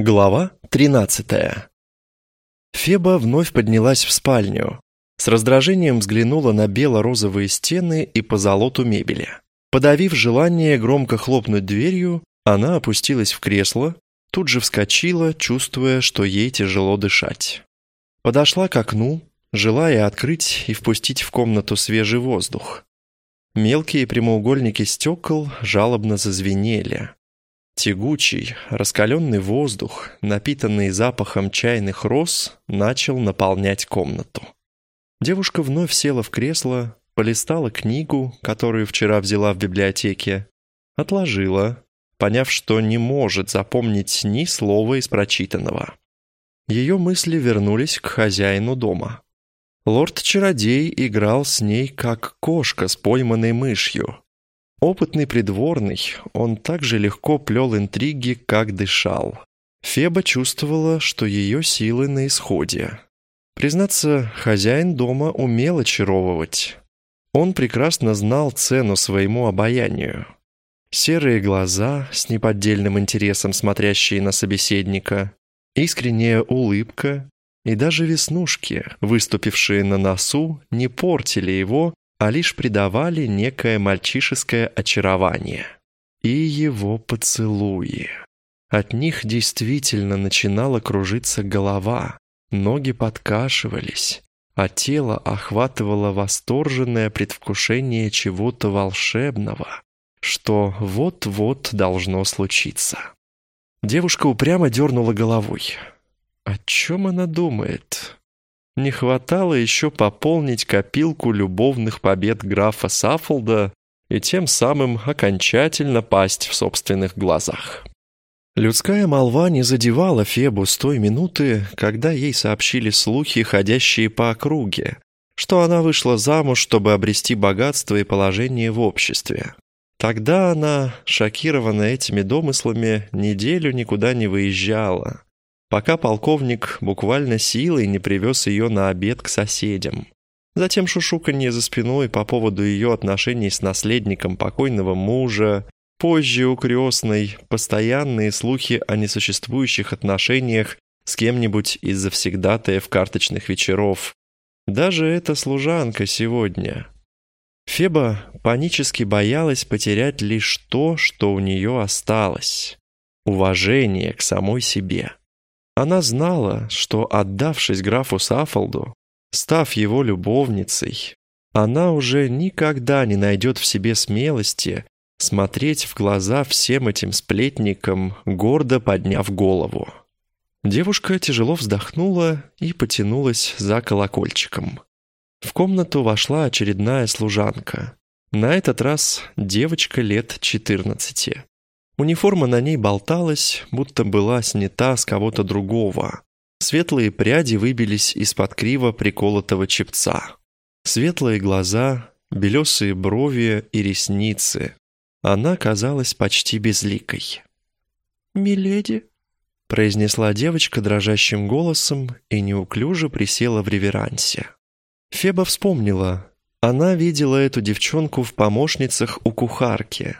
Глава 13 Феба вновь поднялась в спальню. С раздражением взглянула на бело-розовые стены и позолоту мебели. Подавив желание громко хлопнуть дверью, она опустилась в кресло, тут же вскочила, чувствуя, что ей тяжело дышать. Подошла к окну, желая открыть и впустить в комнату свежий воздух. Мелкие прямоугольники стекол жалобно зазвенели. Тягучий, раскаленный воздух, напитанный запахом чайных роз, начал наполнять комнату. Девушка вновь села в кресло, полистала книгу, которую вчера взяла в библиотеке, отложила, поняв, что не может запомнить ни слова из прочитанного. Ее мысли вернулись к хозяину дома. Лорд-чародей играл с ней, как кошка с пойманной мышью. Опытный придворный, он так же легко плел интриги, как дышал. Феба чувствовала, что ее силы на исходе. Признаться, хозяин дома умел очаровывать. Он прекрасно знал цену своему обаянию. Серые глаза, с неподдельным интересом смотрящие на собеседника, искренняя улыбка и даже веснушки, выступившие на носу, не портили его, а лишь придавали некое мальчишеское очарование. И его поцелуи. От них действительно начинала кружиться голова, ноги подкашивались, а тело охватывало восторженное предвкушение чего-то волшебного, что вот-вот должно случиться. Девушка упрямо дернула головой. О чем она думает? Не хватало еще пополнить копилку любовных побед графа Саффолда и тем самым окончательно пасть в собственных глазах. Людская молва не задевала Фебу с той минуты, когда ей сообщили слухи, ходящие по округе, что она вышла замуж, чтобы обрести богатство и положение в обществе. Тогда она, шокированная этими домыслами, неделю никуда не выезжала, пока полковник буквально силой не привез ее на обед к соседям. Затем шушуканье за спиной по поводу ее отношений с наследником покойного мужа, позже у крестной постоянные слухи о несуществующих отношениях с кем-нибудь из завсегдатаев карточных вечеров. Даже эта служанка сегодня. Феба панически боялась потерять лишь то, что у нее осталось — уважение к самой себе. Она знала, что, отдавшись графу Сафолду, став его любовницей, она уже никогда не найдет в себе смелости смотреть в глаза всем этим сплетникам, гордо подняв голову. Девушка тяжело вздохнула и потянулась за колокольчиком. В комнату вошла очередная служанка. На этот раз девочка лет четырнадцати. Униформа на ней болталась, будто была снята с кого-то другого. Светлые пряди выбились из-под криво приколотого чепца. Светлые глаза, белесые брови и ресницы. Она казалась почти безликой. «Миледи», — произнесла девочка дрожащим голосом и неуклюже присела в реверансе. Феба вспомнила. Она видела эту девчонку в помощницах у кухарки.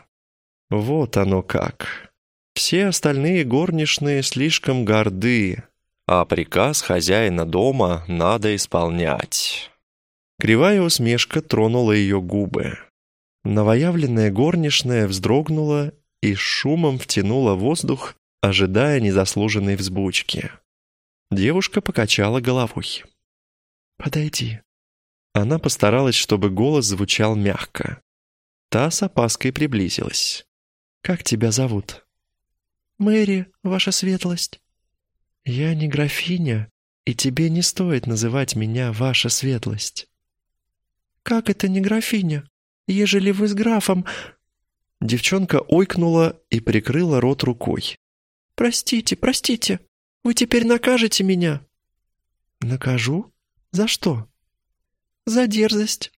Вот оно как. Все остальные горничные слишком горды, а приказ хозяина дома надо исполнять. Кривая усмешка тронула ее губы. Новоявленная горничная вздрогнула и шумом втянула воздух, ожидая незаслуженной взбучки. Девушка покачала головой. «Подойди». Она постаралась, чтобы голос звучал мягко. Та с опаской приблизилась. Как тебя зовут?» «Мэри, ваша светлость». «Я не графиня, и тебе не стоит называть меня ваша светлость». «Как это не графиня? Ежели вы с графом...» Девчонка ойкнула и прикрыла рот рукой. «Простите, простите, вы теперь накажете меня?» «Накажу? За что?» «За дерзость.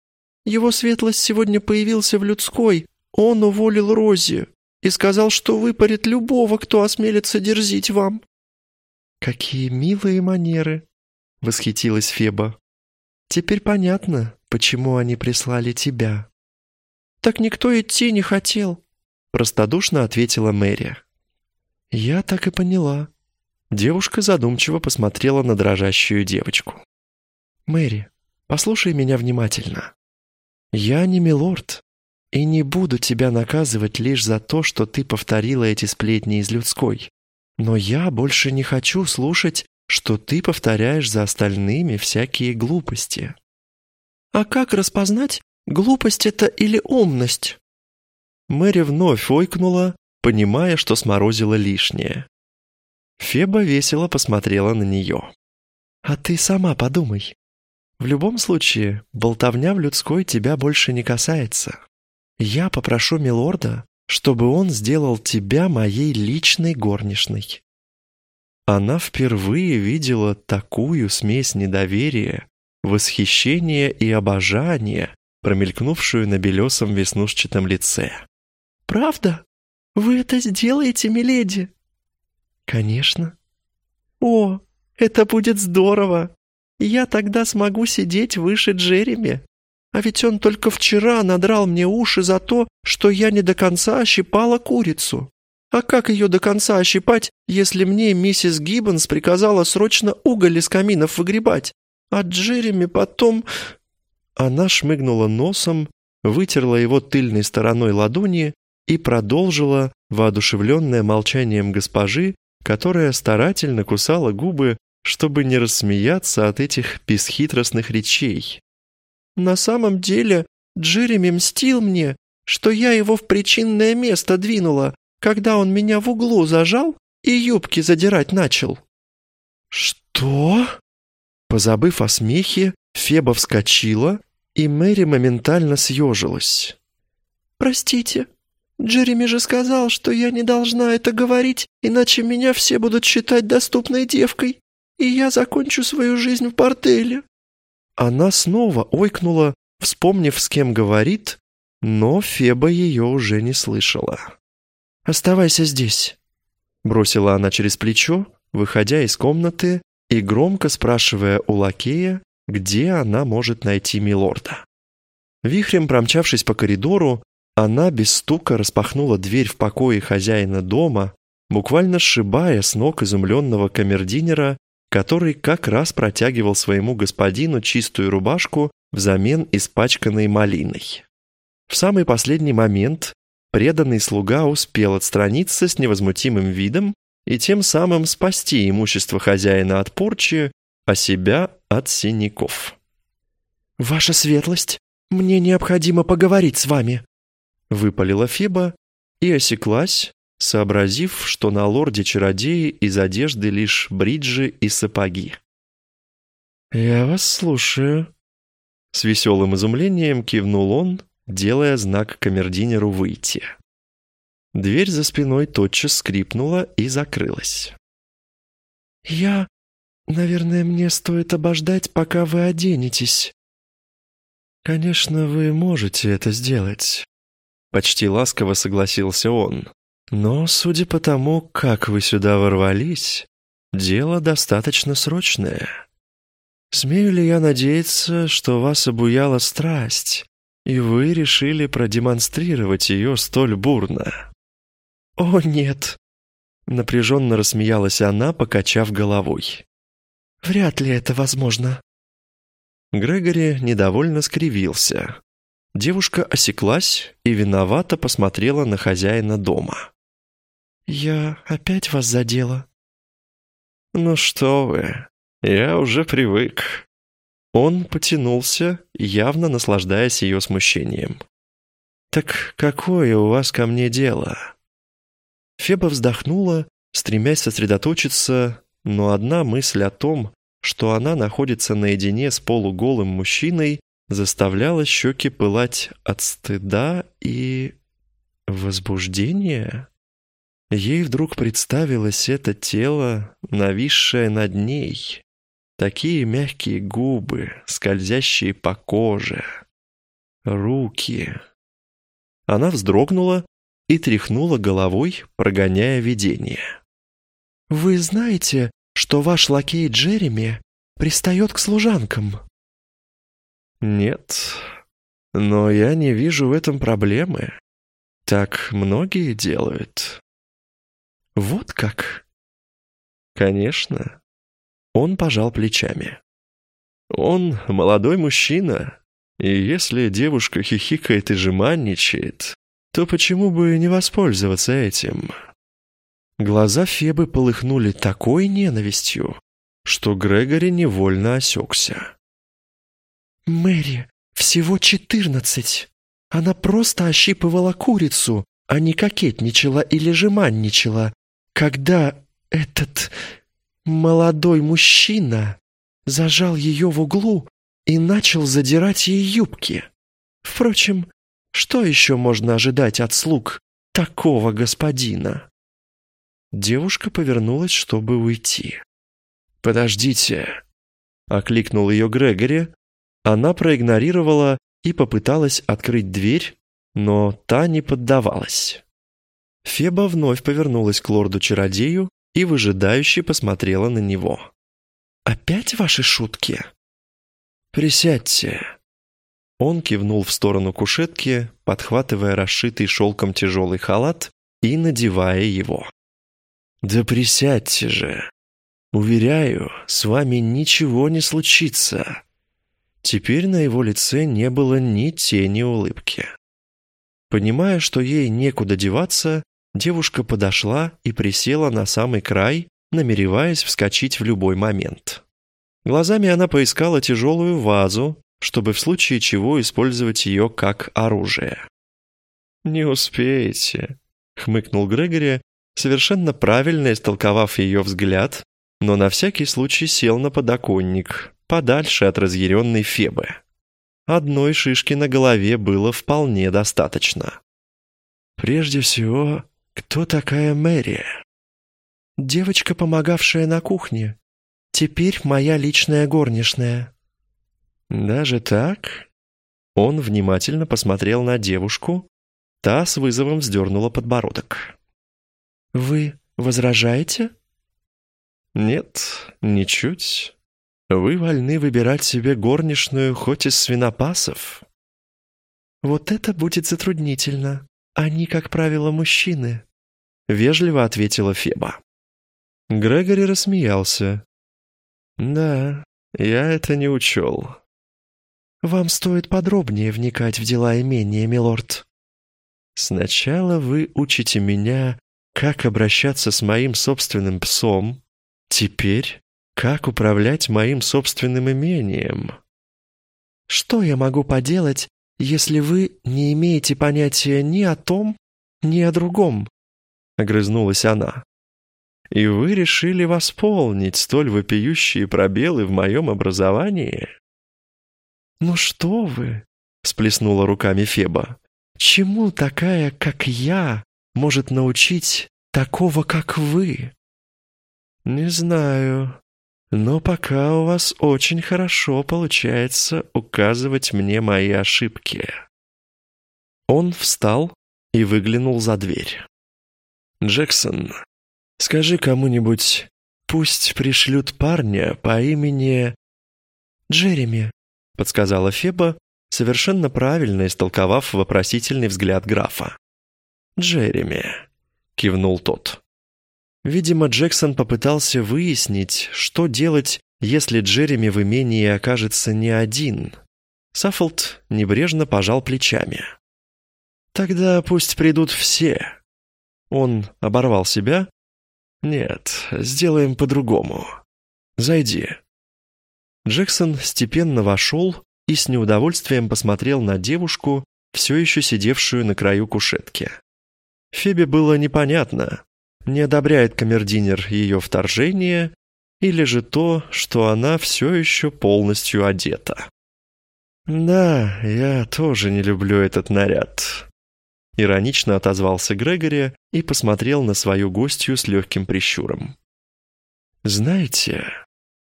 Его светлость сегодня появился в людской. Он уволил Рози и сказал, что выпарит любого, кто осмелится дерзить вам». «Какие милые манеры!» — восхитилась Феба. «Теперь понятно, почему они прислали тебя». «Так никто идти не хотел», — простодушно ответила Мэри. «Я так и поняла. Девушка задумчиво посмотрела на дрожащую девочку. «Мэри, послушай меня внимательно. Я не милорд, и не буду тебя наказывать лишь за то, что ты повторила эти сплетни из людской. Но я больше не хочу слушать, что ты повторяешь за остальными всякие глупости». «А как распознать, глупость это или умность?» Мэри вновь ойкнула, понимая, что сморозила лишнее. Феба весело посмотрела на нее. «А ты сама подумай. В любом случае, болтовня в людской тебя больше не касается. Я попрошу милорда, чтобы он сделал тебя моей личной горничной». Она впервые видела такую смесь недоверия, восхищения и обожания, промелькнувшую на белесом веснушчатом лице. «Правда? Вы это сделаете, миледи?» «Конечно». «О, это будет здорово! Я тогда смогу сидеть выше Джереми. А ведь он только вчера надрал мне уши за то, что я не до конца ощипала курицу. А как ее до конца ощипать, если мне миссис Гиббонс приказала срочно уголь из каминов выгребать? А Джереми потом...» Она шмыгнула носом, вытерла его тыльной стороной ладони и продолжила, воодушевленная молчанием госпожи, которая старательно кусала губы, чтобы не рассмеяться от этих бесхитростных речей. «На самом деле Джереми мстил мне, что я его в причинное место двинула, когда он меня в углу зажал и юбки задирать начал». «Что?» Позабыв о смехе, Феба вскочила, и Мэри моментально съежилась. «Простите», Джереми же сказал, что я не должна это говорить, иначе меня все будут считать доступной девкой, и я закончу свою жизнь в борделе». Она снова ойкнула, вспомнив, с кем говорит, но Феба ее уже не слышала. «Оставайся здесь», — бросила она через плечо, выходя из комнаты и громко спрашивая у лакея, где она может найти милорда. Вихрем промчавшись по коридору, она без стука распахнула дверь в покое хозяина дома, буквально сшибая с ног изумленного камердинера, который как раз протягивал своему господину чистую рубашку взамен испачканной малиной. В самый последний момент преданный слуга успел отстраниться с невозмутимым видом и тем самым спасти имущество хозяина от порчи, а себя от синяков. «Ваша светлость, мне необходимо поговорить с вами», Выпалила Феба и осеклась, сообразив, что на лорде-чародее из одежды лишь бриджи и сапоги. «Я вас слушаю», — с веселым изумлением кивнул он, делая знак камердинеру выйти. Дверь за спиной тотчас скрипнула и закрылась. «Я... Наверное, мне стоит обождать, пока вы оденетесь». «Конечно, вы можете это сделать», Почти ласково согласился он. «Но, судя по тому, как вы сюда ворвались, дело достаточно срочное. Смею ли я надеяться, что вас обуяла страсть, и вы решили продемонстрировать ее столь бурно?» «О, нет!» — напряженно рассмеялась она, покачав головой. «Вряд ли это возможно». Грегори недовольно скривился. Девушка осеклась и виновато посмотрела на хозяина дома. «Я опять вас задела?» «Ну что вы, я уже привык». Он потянулся, явно наслаждаясь ее смущением. «Так какое у вас ко мне дело?» Феба вздохнула, стремясь сосредоточиться, но одна мысль о том, что она находится наедине с полуголым мужчиной, заставляла щеки пылать от стыда и... возбуждения. Ей вдруг представилось это тело, нависшее над ней. Такие мягкие губы, скользящие по коже. Руки. Она вздрогнула и тряхнула головой, прогоняя видение. «Вы знаете, что ваш лакей Джереми пристает к служанкам?» «Нет, но я не вижу в этом проблемы. Так многие делают». «Вот как?» конечно». Он пожал плечами. «Он молодой мужчина, и если девушка хихикает и жеманничает, то почему бы не воспользоваться этим?» Глаза Фебы полыхнули такой ненавистью, что Грегори невольно осекся. «Мэри, всего четырнадцать. Она просто ощипывала курицу, а не кокетничала или жеманничала, когда этот молодой мужчина зажал ее в углу и начал задирать ей юбки. Впрочем, что еще можно ожидать от слуг такого господина?» Девушка повернулась, чтобы уйти. «Подождите!» — окликнул ее Грегори. Она проигнорировала и попыталась открыть дверь, но та не поддавалась. Феба вновь повернулась к лорду-чародею и выжидающе посмотрела на него. «Опять ваши шутки?» «Присядьте». Он кивнул в сторону кушетки, подхватывая расшитый шелком тяжелый халат и надевая его. «Да присядьте же! Уверяю, с вами ничего не случится!» Теперь на его лице не было ни тени улыбки. Понимая, что ей некуда деваться, девушка подошла и присела на самый край, намереваясь вскочить в любой момент. Глазами она поискала тяжелую вазу, чтобы в случае чего использовать ее как оружие. «Не успеете», — хмыкнул Грегори, совершенно правильно истолковав ее взгляд, но на всякий случай сел на подоконник, подальше от разъяренной Фебы. Одной шишки на голове было вполне достаточно. «Прежде всего, кто такая Мэри?» «Девочка, помогавшая на кухне. Теперь моя личная горничная». «Даже так?» Он внимательно посмотрел на девушку, та с вызовом вздернула подбородок. «Вы возражаете?» «Нет, ничуть. Вы вольны выбирать себе горничную хоть из свинопасов». «Вот это будет затруднительно. Они, как правило, мужчины», — вежливо ответила Феба. Грегори рассмеялся. «Да, я это не учел». «Вам стоит подробнее вникать в дела имения, милорд». «Сначала вы учите меня как обращаться с моим собственным псом, теперь как управлять моим собственным имением. Что я могу поделать, если вы не имеете понятия ни о том, ни о другом? Огрызнулась она. И вы решили восполнить столь вопиющие пробелы в моем образовании? «Ну что вы!» — сплеснула руками Феба. «Чему такая, как я, может научить такого, как вы?» «Не знаю, но пока у вас очень хорошо получается указывать мне мои ошибки». Он встал и выглянул за дверь. «Джексон, скажи кому-нибудь, пусть пришлют парня по имени...» «Джереми», — подсказала Феба, совершенно правильно истолковав вопросительный взгляд графа. «Джереми», — кивнул тот. Видимо, Джексон попытался выяснить, что делать, если Джереми в имении окажется не один. Саффолд небрежно пожал плечами. «Тогда пусть придут все». Он оборвал себя. «Нет, сделаем по-другому. Зайди». Джексон степенно вошел и с неудовольствием посмотрел на девушку, все еще сидевшую на краю кушетки. Фебе было непонятно, не одобряет камердинер ее вторжение или же то, что она все еще полностью одета. «Да, я тоже не люблю этот наряд», — иронично отозвался Грегори и посмотрел на свою гостью с легким прищуром. «Знаете,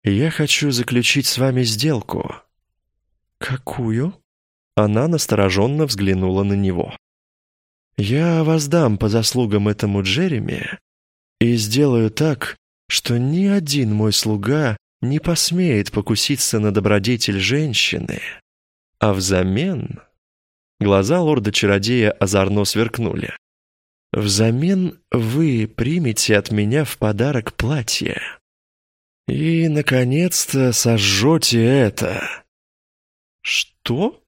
я хочу заключить с вами сделку». «Какую?» Она настороженно взглянула на него. Я воздам по заслугам этому Джереми и сделаю так, что ни один мой слуга не посмеет покуситься на добродетель женщины. А взамен... Глаза лорда-чародея озорно сверкнули. «Взамен вы примете от меня в подарок платье, И, наконец-то, сожжете это. Что?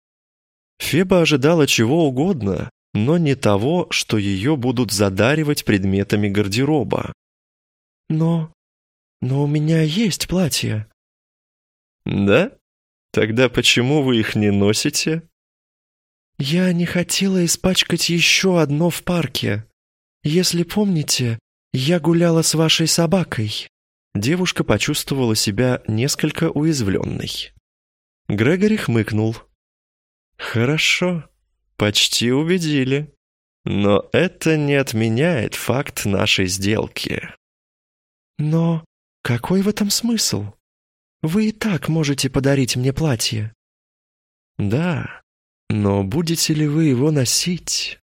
Феба ожидала чего угодно, но не того, что ее будут задаривать предметами гардероба. Но... но у меня есть платье. Да? Тогда почему вы их не носите? Я не хотела испачкать еще одно в парке. Если помните, я гуляла с вашей собакой. Девушка почувствовала себя несколько уязвленной. Грегори хмыкнул. «Хорошо, почти убедили. Но это не отменяет факт нашей сделки». «Но какой в этом смысл? Вы и так можете подарить мне платье». «Да, но будете ли вы его носить?»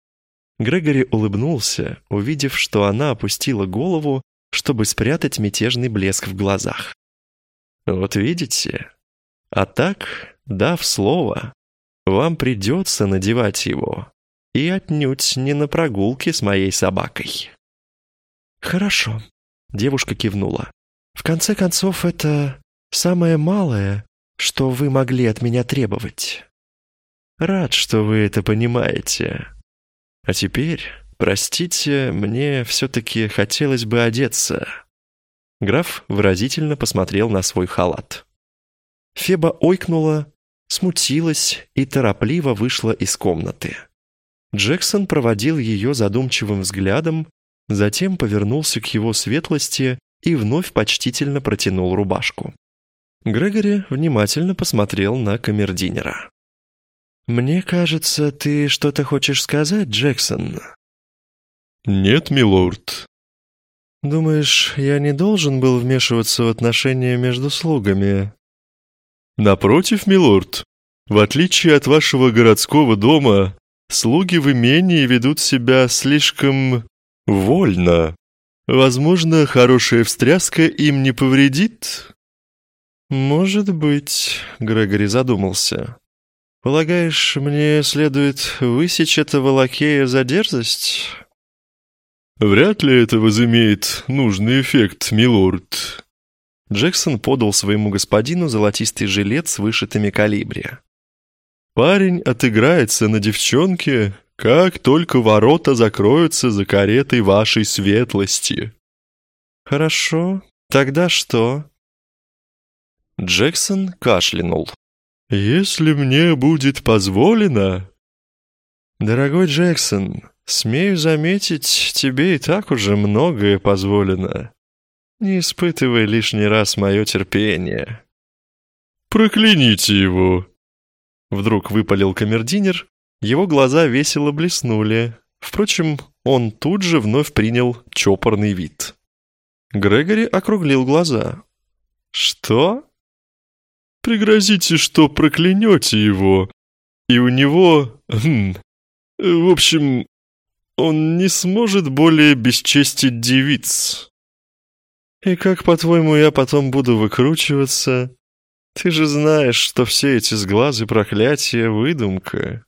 Грегори улыбнулся, увидев, что она опустила голову, чтобы спрятать мятежный блеск в глазах. «Вот видите? А так, дав слово, вам придется надевать его, и отнюдь не на прогулке с моей собакой». «Хорошо», — девушка кивнула. «В конце концов, это самое малое, что вы могли от меня требовать». «Рад, что вы это понимаете. А теперь, простите, мне все-таки хотелось бы одеться». Граф выразительно посмотрел на свой халат. Феба ойкнула, смутилась и торопливо вышла из комнаты. Джексон проводил ее задумчивым взглядом, затем повернулся к его светлости и вновь почтительно протянул рубашку. Грегори внимательно посмотрел на камердинера. «Мне кажется, ты что-то хочешь сказать, Джексон?» «Нет, милорд». «Думаешь, я не должен был вмешиваться в отношения между слугами?» «Напротив, милорд, в отличие от вашего городского дома, слуги в имении ведут себя слишком вольно. Возможно, хорошая встряска им не повредит?» «Может быть», — Грегори задумался. «Полагаешь, мне следует высечь этого лакея за дерзость?» «Вряд ли это возымеет нужный эффект, милорд». Джексон подал своему господину золотистый жилет с вышитыми калибри. «Парень отыграется на девчонке, как только ворота закроются за каретой вашей светлости». «Хорошо, тогда что?» Джексон кашлянул. «Если мне будет позволено...» «Дорогой Джексон, смею заметить, тебе и так уже многое позволено. Не испытывай лишний раз мое терпение». «Прокляните его!» Вдруг выпалил камердинер, его глаза весело блеснули. Впрочем, он тут же вновь принял чопорный вид. Грегори округлил глаза. «Что?» Пригрозите, что проклянете его, и у него... Хм, в общем, он не сможет более бесчестить девиц. И как, по-твоему, я потом буду выкручиваться? Ты же знаешь, что все эти сглазы проклятия — выдумка.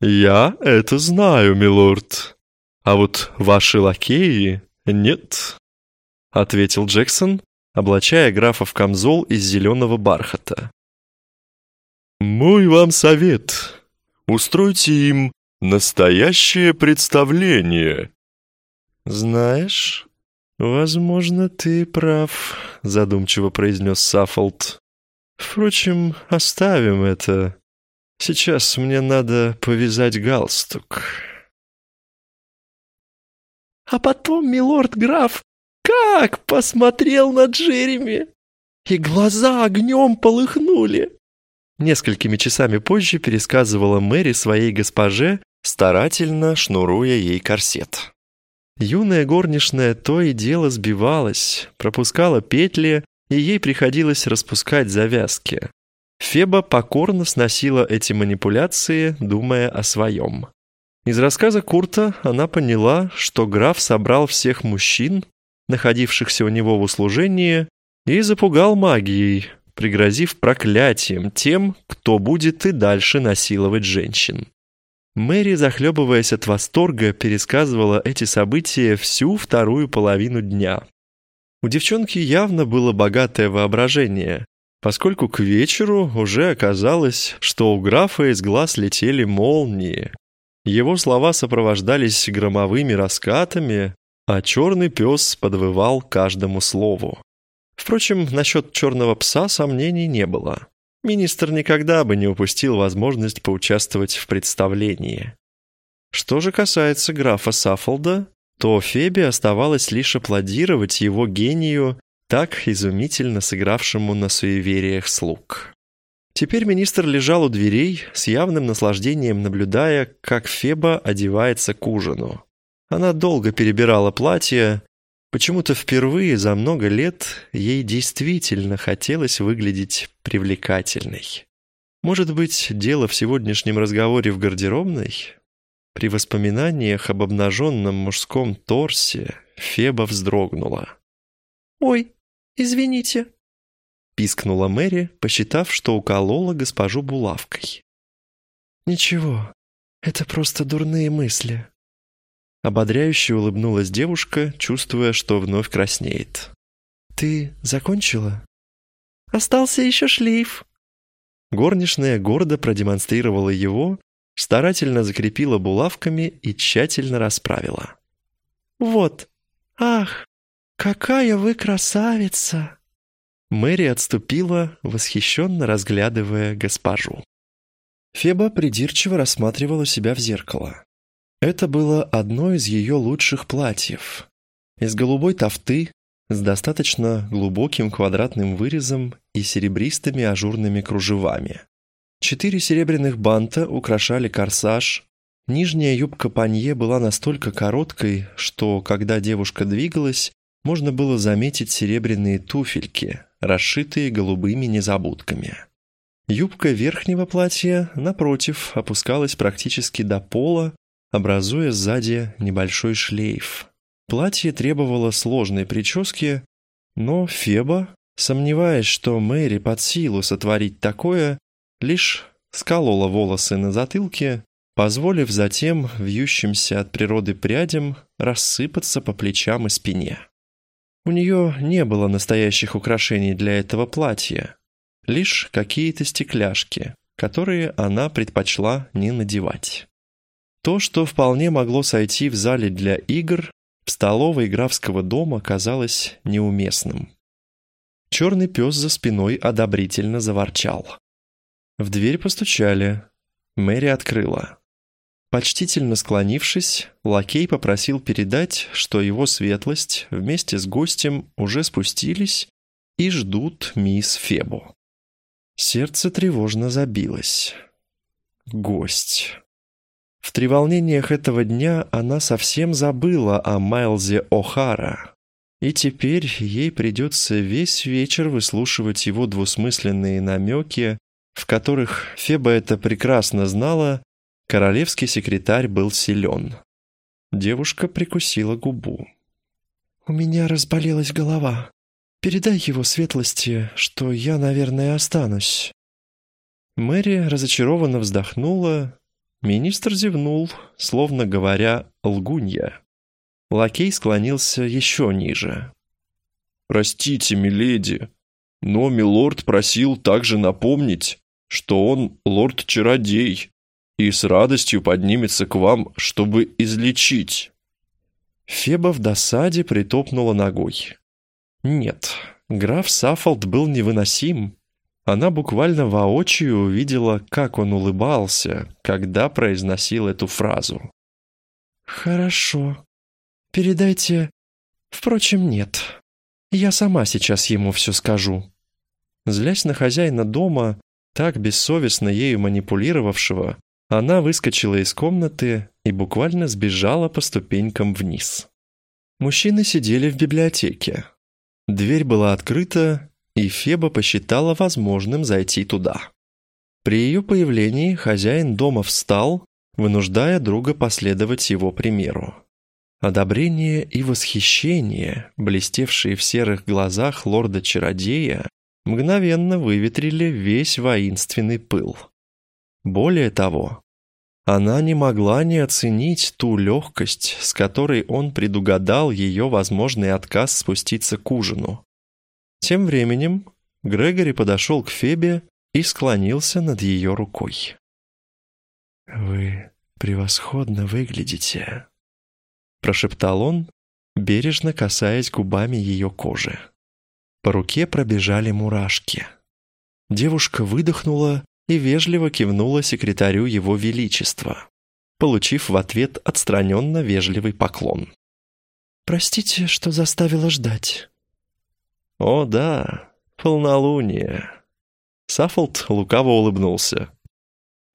Я это знаю, милорд. А вот ваши лакеи — нет, — ответил Джексон, облачая графа в камзол из зеленого бархата. «Мой вам совет. Устройте им настоящее представление». «Знаешь, возможно, ты прав», — задумчиво произнес Саффолд. «Впрочем, оставим это. Сейчас мне надо повязать галстук». «А потом, милорд-граф, как посмотрел на Джереми! И глаза огнем полыхнули!» Несколькими часами позже пересказывала Мэри своей госпоже, старательно шнуруя ей корсет. Юная горничная то и дело сбивалась, пропускала петли, и ей приходилось распускать завязки. Феба покорно сносила эти манипуляции, думая о своем. Из рассказа Курта она поняла, что граф собрал всех мужчин, находившихся у него в услужении, и запугал магией, пригрозив проклятием тем, кто будет и дальше насиловать женщин. Мэри, захлебываясь от восторга, пересказывала эти события всю вторую половину дня. У девчонки явно было богатое воображение, поскольку к вечеру уже оказалось, что у графа из глаз летели молнии. Его слова сопровождались громовыми раскатами, а черный пес подвывал каждому слову. Впрочем, насчет черного пса сомнений не было. Министр никогда бы не упустил возможность поучаствовать в представлении. Что же касается графа Саффолда, то Фебе оставалось лишь аплодировать его гению, так изумительно сыгравшему на суевериях слуг. Теперь министр лежал у дверей, с явным наслаждением наблюдая, как Феба одевается к ужину. Она долго перебирала платье, почему-то впервые за много лет ей действительно хотелось выглядеть привлекательной. Может быть, дело в сегодняшнем разговоре в гардеробной? При воспоминаниях об обнаженном мужском торсе Феба вздрогнула. «Ой, извините», — пискнула Мэри, посчитав, что уколола госпожу булавкой. «Ничего, это просто дурные мысли». Ободряюще улыбнулась девушка, чувствуя, что вновь краснеет. «Ты закончила?» «Остался еще шлейф». Горничная гордо продемонстрировала его, старательно закрепила булавками и тщательно расправила. «Вот! Ах, какая вы красавица!» Мэри отступила, восхищенно разглядывая госпожу. Феба придирчиво рассматривала себя в зеркало. Это было одно из ее лучших платьев. Из голубой тафты, с достаточно глубоким квадратным вырезом и серебристыми ажурными кружевами. Четыре серебряных банта украшали корсаж. Нижняя юбка панье была настолько короткой, что, когда девушка двигалась, можно было заметить серебряные туфельки, расшитые голубыми незабудками. Юбка верхнего платья, напротив, опускалась практически до пола, образуя сзади небольшой шлейф. Платье требовало сложной прически, но Феба, сомневаясь, что Мэри под силу сотворить такое, лишь сколола волосы на затылке, позволив затем вьющимся от природы прядям рассыпаться по плечам и спине. У нее не было настоящих украшений для этого платья, лишь какие-то стекляшки, которые она предпочла не надевать. То, что вполне могло сойти в зале для игр, в столовой графского дома казалось неуместным. Черный пес за спиной одобрительно заворчал. В дверь постучали. Мэри открыла. Почтительно склонившись, лакей попросил передать, что его светлость вместе с гостем уже спустились и ждут мисс Фебу. Сердце тревожно забилось. Гость. В треволнениях этого дня она совсем забыла о Майлзе О'Хара, и теперь ей придется весь вечер выслушивать его двусмысленные намеки в которых Феба это прекрасно знала, королевский секретарь был силен. Девушка прикусила губу. «У меня разболелась голова. Передай его светлости, что я, наверное, останусь». Мэри разочарованно вздохнула. Министр зевнул, словно говоря «лгунья». Лакей склонился еще ниже. «Простите, миледи, но милорд просил также напомнить, что он лорд-чародей и с радостью поднимется к вам, чтобы излечить». Феба в досаде притопнула ногой. Нет, граф Саффолд был невыносим. Она буквально воочию увидела, как он улыбался, когда произносил эту фразу. «Хорошо. Передайте... Впрочем, нет. Я сама сейчас ему все скажу». Злясь на хозяина дома, так бессовестно ею манипулировавшего, она выскочила из комнаты и буквально сбежала по ступенькам вниз. Мужчины сидели в библиотеке. Дверь была открыта, и Феба посчитала возможным зайти туда. При ее появлении хозяин дома встал, вынуждая друга последовать его примеру. Одобрение и восхищение, блестевшие в серых глазах лорда-чародея, мгновенно выветрили весь воинственный пыл. Более того, Она не могла не оценить ту легкость, с которой он предугадал ее возможный отказ спуститься к ужину. Тем временем Грегори подошел к Фебе и склонился над ее рукой. «Вы превосходно выглядите», — прошептал он, бережно касаясь губами ее кожи. По руке пробежали мурашки. Девушка выдохнула и вежливо кивнула секретарю его величества, получив в ответ отстраненно вежливый поклон. «Простите, что заставила ждать». «О да, полнолуние». Саффолд лукаво улыбнулся.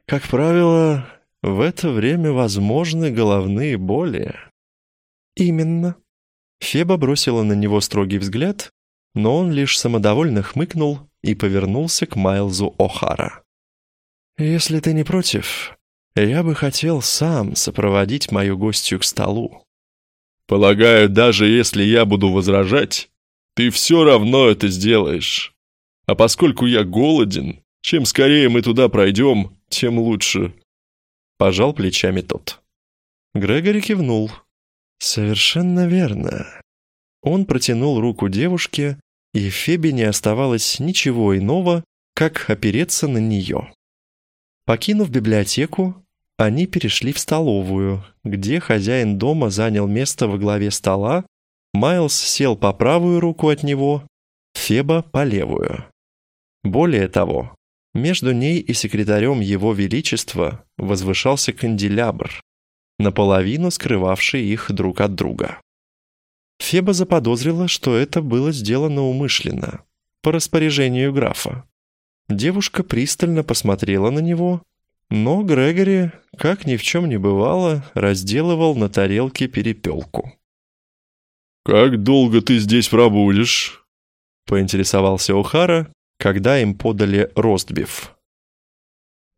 «Как правило, в это время возможны головные боли». «Именно». Феба бросила на него строгий взгляд, но он лишь самодовольно хмыкнул и повернулся к Майлзу О'Хара. «Если ты не против, я бы хотел сам сопроводить мою гостью к столу». «Полагаю, даже если я буду возражать, ты все равно это сделаешь. А поскольку я голоден, чем скорее мы туда пройдем, тем лучше». Пожал плечами тот. Грегори кивнул. «Совершенно верно». Он протянул руку девушке, и Фебе не оставалось ничего иного, как опереться на нее. Покинув библиотеку, они перешли в столовую, где хозяин дома занял место во главе стола, Майлз сел по правую руку от него, Феба по левую. Более того, между ней и секретарем Его Величества возвышался канделябр, наполовину скрывавший их друг от друга. Феба заподозрила, что это было сделано умышленно, по распоряжению графа. Девушка пристально посмотрела на него, но Грегори, как ни в чем не бывало, разделывал на тарелке перепелку. «Как долго ты здесь пробудешь?» — поинтересовался О'Хара, когда им подали ростбиф.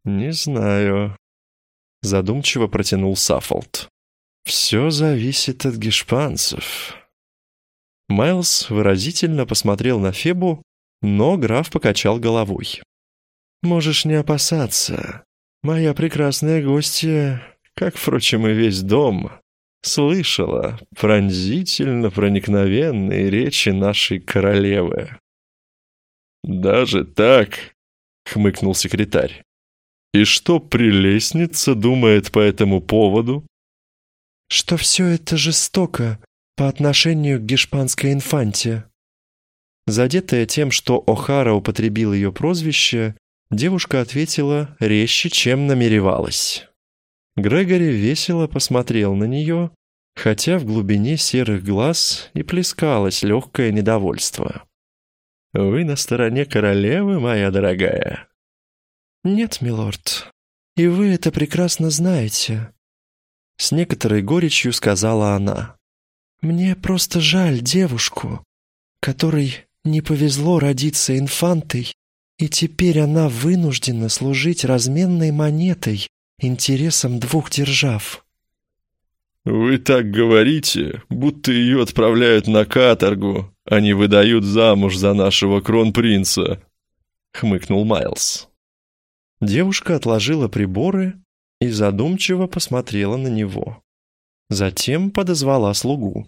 «Не знаю», — задумчиво протянул Саффолд. «Все зависит от гешпанцев». Майлз выразительно посмотрел на Фебу, но граф покачал головой. «Можешь не опасаться. Моя прекрасная гостья, как, впрочем, и весь дом, слышала пронзительно проникновенные речи нашей королевы». «Даже так?» — хмыкнул секретарь. «И что прелестница думает по этому поводу?» «Что все это жестоко по отношению к гешпанской инфанте», Задетая тем, что О'Хара употребил ее прозвище, девушка ответила резче, чем намеревалась. Грегори весело посмотрел на нее, хотя в глубине серых глаз и плескалось легкое недовольство. «Вы на стороне королевы, моя дорогая?» «Нет, милорд, и вы это прекрасно знаете», — с некоторой горечью сказала она. «Мне просто жаль девушку, которой не повезло родиться инфантой, и теперь она вынуждена служить разменной монетой интересам двух держав. «Вы так говорите, будто ее отправляют на каторгу, а не выдают замуж за нашего кронпринца», — хмыкнул Майлз. Девушка отложила приборы и задумчиво посмотрела на него. Затем подозвала слугу.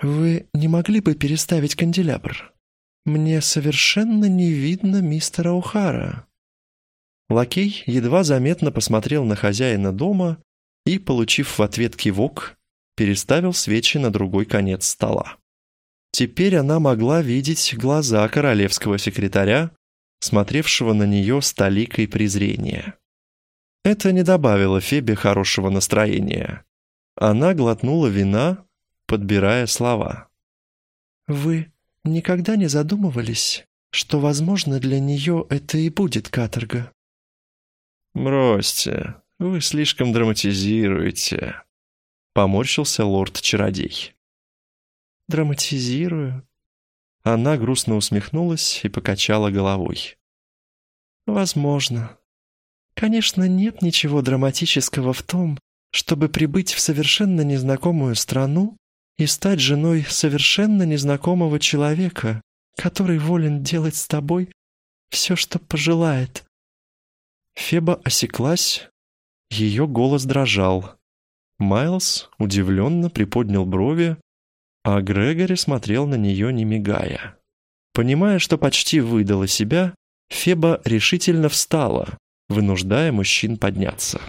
«Вы не могли бы переставить канделябр?» «Мне совершенно не видно мистера О'Хара». Лакей едва заметно посмотрел на хозяина дома и, получив в ответ кивок, переставил свечи на другой конец стола. Теперь она могла видеть глаза королевского секретаря, смотревшего на нее с толикой презрения. Это не добавило Фебе хорошего настроения. Она глотнула вина, подбирая слова. «Вы никогда не задумывались, что, возможно, для нее это и будет каторга?» «Бросьте, вы слишком драматизируете», — поморщился лорд-чародей. «Драматизирую?» Она грустно усмехнулась и покачала головой. «Возможно. Конечно, нет ничего драматического в том, чтобы прибыть в совершенно незнакомую страну и стать женой совершенно незнакомого человека, который волен делать с тобой все, что пожелает». Феба осеклась, Ее голос дрожал. Майлз удивленно приподнял брови, а Грегори смотрел на нее, не мигая. Понимая, что почти выдала себя, Феба решительно встала, вынуждая мужчин подняться.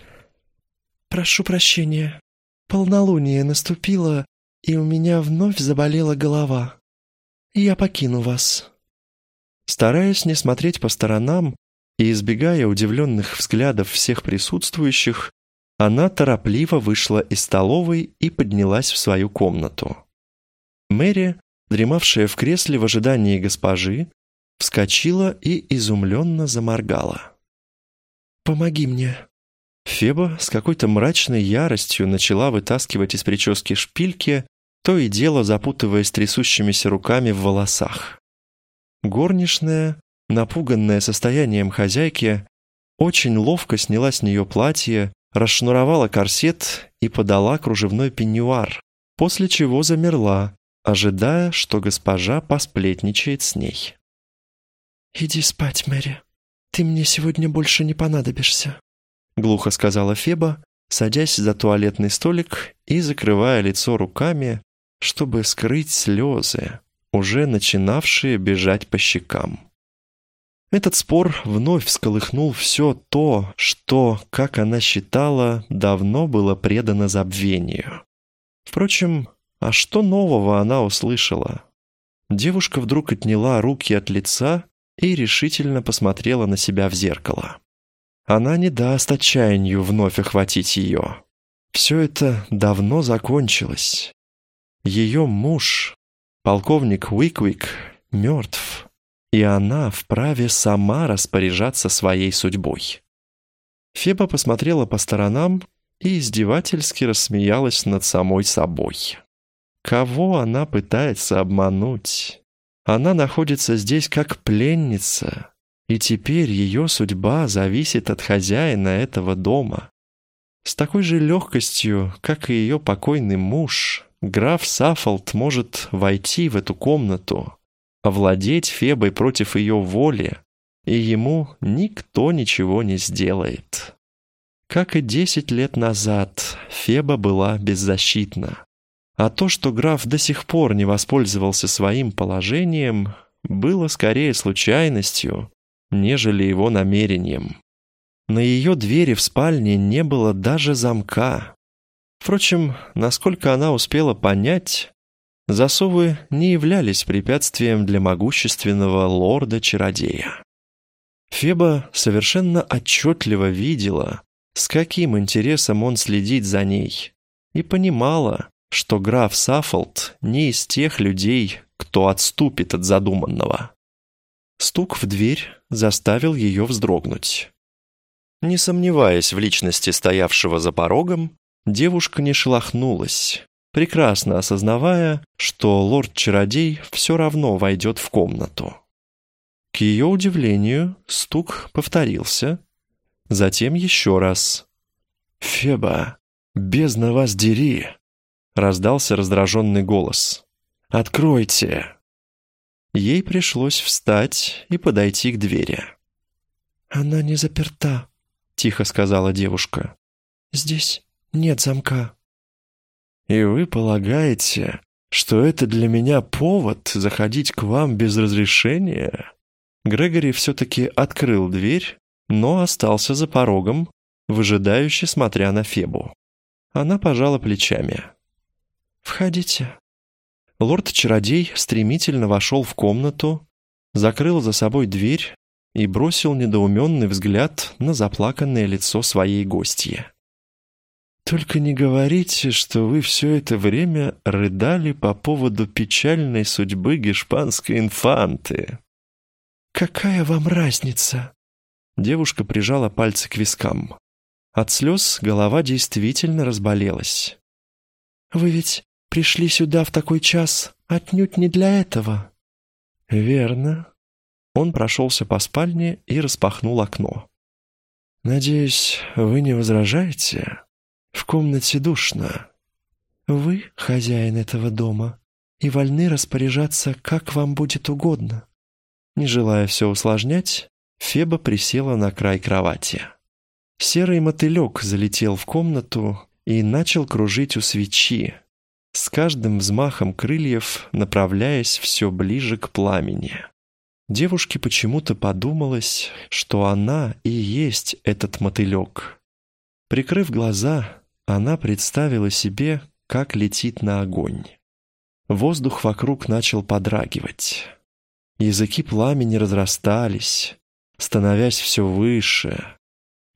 «Прошу прощения. Полнолуние наступило, и у меня вновь заболела голова. Я покину вас». Стараясь не смотреть по сторонам и избегая удивленных взглядов всех присутствующих, она торопливо вышла из столовой и поднялась в свою комнату. Мэри, дремавшая в кресле в ожидании госпожи, вскочила и изумленно заморгала. «Помоги мне». Феба с какой-то мрачной яростью начала вытаскивать из прически шпильки, то и дело запутываясь трясущимися руками в волосах. Горничная, напуганная состоянием хозяйки, очень ловко сняла с нее платье, расшнуровала корсет и подала кружевной пеньюар, после чего замерла, ожидая, что госпожа посплетничает с ней. «Иди спать, Мэри. Ты мне сегодня больше не понадобишься», — глухо сказала Феба, садясь за туалетный столик и закрывая лицо руками, чтобы скрыть слезы, уже начинавшие бежать по щекам. Этот спор вновь всколыхнул все то, что, как она считала, давно было предано забвению. Впрочем, а что нового она услышала? Девушка вдруг отняла руки от лица и решительно посмотрела на себя в зеркало. Она не даст отчаянию вновь охватить ее. Все это давно закончилось. Ее муж, полковник Уиквик, мертв и она вправе сама распоряжаться своей судьбой. Феба посмотрела по сторонам и издевательски рассмеялась над самой собой. Кого она пытается обмануть? Она находится здесь как пленница, и теперь ее судьба зависит от хозяина этого дома. С такой же легкостью, как и ее покойный муж, граф Саффолд может войти в эту комнату, овладеть Фебой против ее воли, и ему никто ничего не сделает. Как и десять лет назад, Феба была беззащитна. А то, что граф до сих пор не воспользовался своим положением, было скорее случайностью, нежели его намерением. На ее двери в спальне не было даже замка. Впрочем, насколько она успела понять, Засовы не являлись препятствием для могущественного лорда-чародея. Феба совершенно отчетливо видела, с каким интересом он следит за ней, и понимала, что граф Саффолд не из тех людей, кто отступит от задуманного. Стук в дверь заставил ее вздрогнуть. Не сомневаясь в личности стоявшего за порогом, девушка не шелохнулась, прекрасно осознавая, что лорд-чародей все равно войдет в комнату. К ее удивлению, стук повторился, затем еще раз. «Феба, бездна вас дери!» — раздался раздраженный голос. «Откройте!» Ей пришлось встать и подойти к двери. «Она не заперта», — тихо сказала девушка. «Здесь нет замка». «И вы полагаете, что это для меня повод заходить к вам без разрешения?» Грегори все-таки открыл дверь, но остался за порогом, выжидающе смотря на Фебу. Она пожала плечами. «Входите». Лорд-чародей стремительно вошел в комнату, закрыл за собой дверь и бросил недоуменный взгляд на заплаканное лицо своей гостья. Только не говорите, что вы все это время рыдали по поводу печальной судьбы гешпанской инфанты. Какая вам разница? Девушка прижала пальцы к вискам. От слез голова действительно разболелась. Вы ведь пришли сюда в такой час отнюдь не для этого. Верно. Он прошелся по спальне и распахнул окно. «Надеюсь, вы не возражаете?» В комнате душно. Вы хозяин этого дома и вольны распоряжаться, как вам будет угодно. Не желая все усложнять, Феба присела на край кровати. Серый мотылек залетел в комнату и начал кружить у свечи, с каждым взмахом крыльев направляясь все ближе к пламени. Девушке почему-то подумалось, что она и есть этот мотылек. Прикрыв глаза, она представила себе, как летит на огонь. Воздух вокруг начал подрагивать. Языки пламени разрастались, становясь все выше.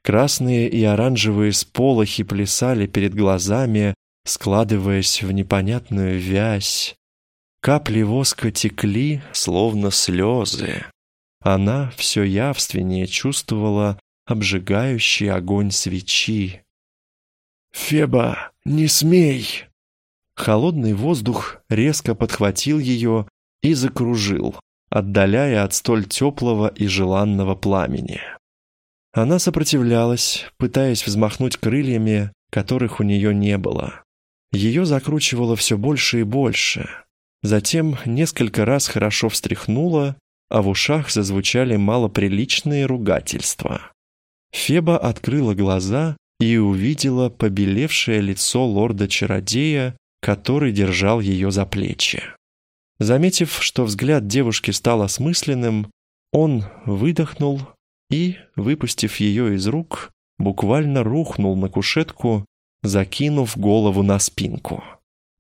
Красные и оранжевые сполохи плясали перед глазами, складываясь в непонятную вязь. Капли воска текли, словно слезы. Она все явственнее чувствовала обжигающий огонь свечи. «Феба, не смей!» Холодный воздух резко подхватил ее и закружил, отдаляя от столь теплого и желанного пламени. Она сопротивлялась, пытаясь взмахнуть крыльями, которых у нее не было. Ее закручивало все больше и больше. Затем несколько раз хорошо встряхнуло, а в ушах зазвучали малоприличные ругательства. Феба открыла глаза и увидела побелевшее лицо лорда-чародея, который держал ее за плечи. Заметив, что взгляд девушки стал осмысленным, он выдохнул и, выпустив ее из рук, буквально рухнул на кушетку, закинув голову на спинку.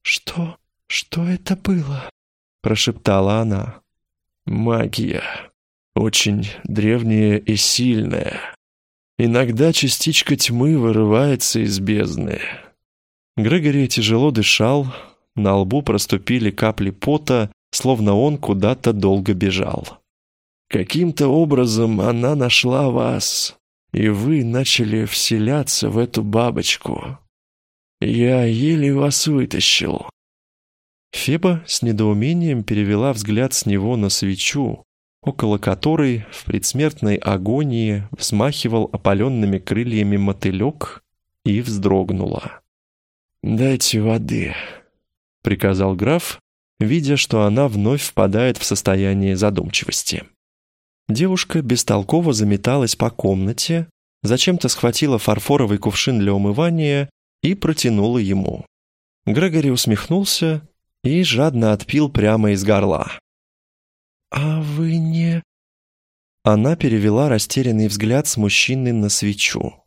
«Что? Что это было?» – прошептала она. «Магия. Очень древняя и сильная. Иногда частичка тьмы вырывается из бездны». Грегори тяжело дышал, на лбу проступили капли пота, словно он куда-то долго бежал. Каким-то образом она нашла вас, и вы начали вселяться в эту бабочку. Я еле вас вытащил». Феба с недоумением перевела взгляд с него на свечу, около которой в предсмертной агонии взмахивал опаленными крыльями мотылек и вздрогнула. «Дайте воды», — приказал граф, видя, что она вновь впадает в состояние задумчивости. Девушка бестолково заметалась по комнате, зачем-то схватила фарфоровый кувшин для умывания и протянула ему. Грегори усмехнулся и жадно отпил прямо из горла. «А вы не...» Она перевела растерянный взгляд с мужчины на свечу.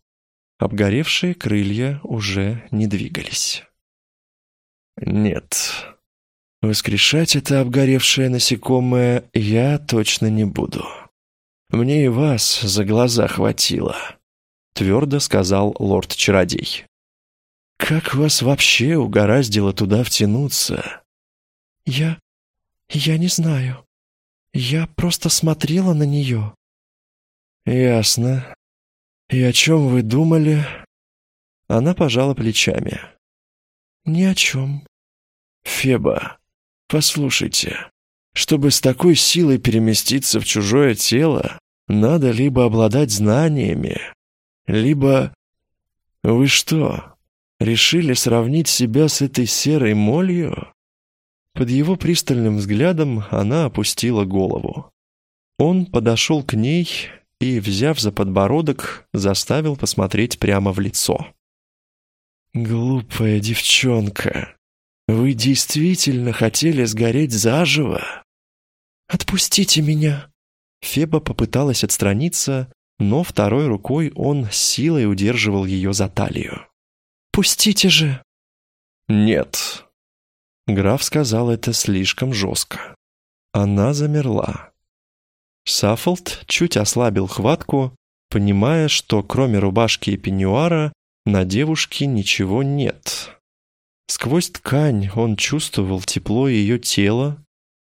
Обгоревшие крылья уже не двигались. «Нет. Воскрешать это обгоревшее насекомое я точно не буду. Мне и вас за глаза хватило», — твердо сказал лорд-чародей. «Как вас вообще угораздило туда втянуться?» «Я... я не знаю. Я просто смотрела на нее». «Ясно. И о чем вы думали?» Она пожала плечами. «Ни о чем». «Феба, послушайте, чтобы с такой силой переместиться в чужое тело, надо либо обладать знаниями, либо... Вы что, решили сравнить себя с этой серой молью?» Под его пристальным взглядом она опустила голову. Он подошел к ней и, взяв за подбородок, заставил посмотреть прямо в лицо. «Глупая девчонка, вы действительно хотели сгореть заживо?» «Отпустите меня!» Феба попыталась отстраниться, но второй рукой он силой удерживал ее за талию. «Пустите же!» «Нет!» Граф сказал это слишком жестко. Она замерла. Саффолд чуть ослабил хватку, понимая, что кроме рубашки и пеньюара на девушке ничего нет. Сквозь ткань он чувствовал тепло ее тела,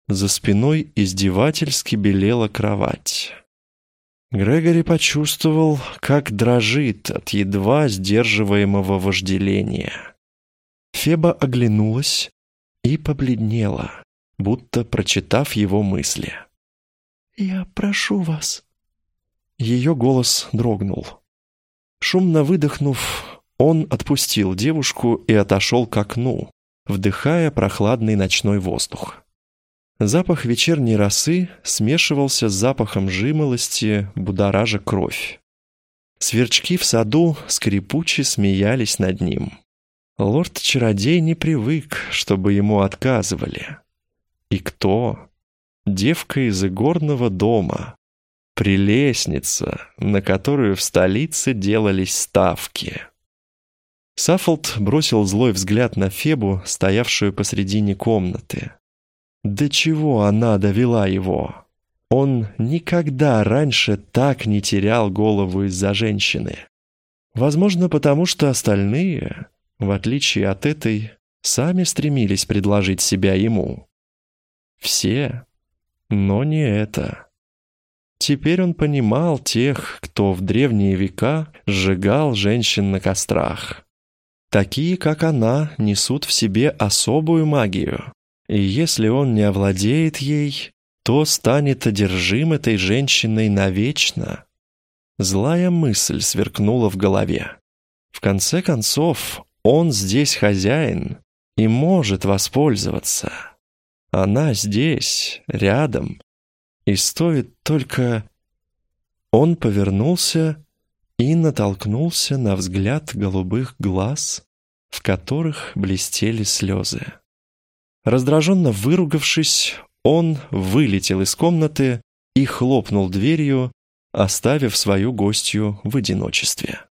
за спиной издевательски белела кровать. Грегори почувствовал, как дрожит от едва сдерживаемого вожделения. Феба оглянулась и побледнела, будто прочитав его мысли. «Я прошу вас». Ее голос дрогнул. Шумно выдохнув, он отпустил девушку и отошел к окну, вдыхая прохладный ночной воздух. Запах вечерней росы смешивался с запахом жимолости, будоража кровь. Сверчки в саду скрипуче смеялись над ним. Лорд-чародей не привык, чтобы ему отказывали. И кто? Девка из игорного дома. Прелестница, на которую в столице делались ставки. Саффолд бросил злой взгляд на Фебу, стоявшую посредине комнаты. До чего она довела его? Он никогда раньше так не терял голову из-за женщины. Возможно, потому что остальные, в отличие от этой, сами стремились предложить себя ему. Все, но не это. Теперь он понимал тех, кто в древние века сжигал женщин на кострах. Такие, как она, несут в себе особую магию, и если он не овладеет ей, то станет одержим этой женщиной навечно. Злая мысль сверкнула в голове. В конце концов, он здесь хозяин и может воспользоваться. Она здесь, рядом, и стоит только... Он повернулся и натолкнулся на взгляд голубых глаз, в которых блестели слезы. Раздраженно выругавшись, он вылетел из комнаты и хлопнул дверью, оставив свою гостью в одиночестве.